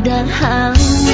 的好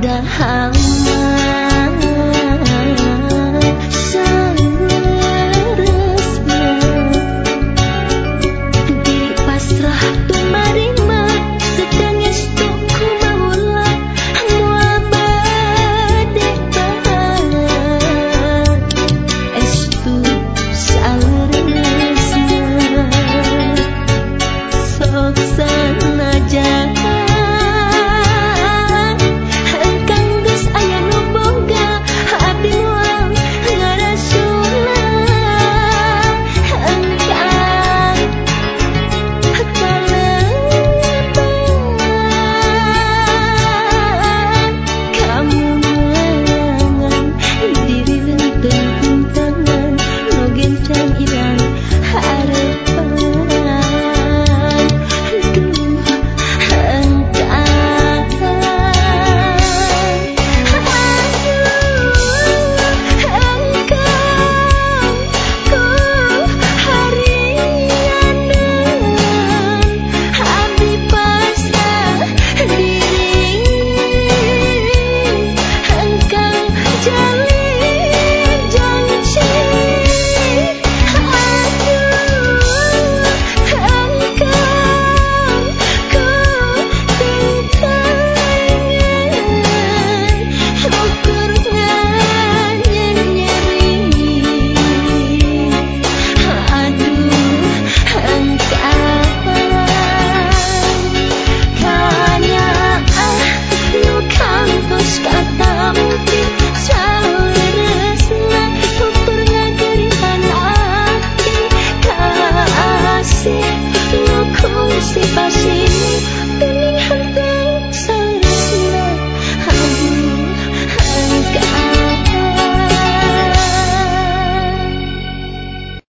Dahang.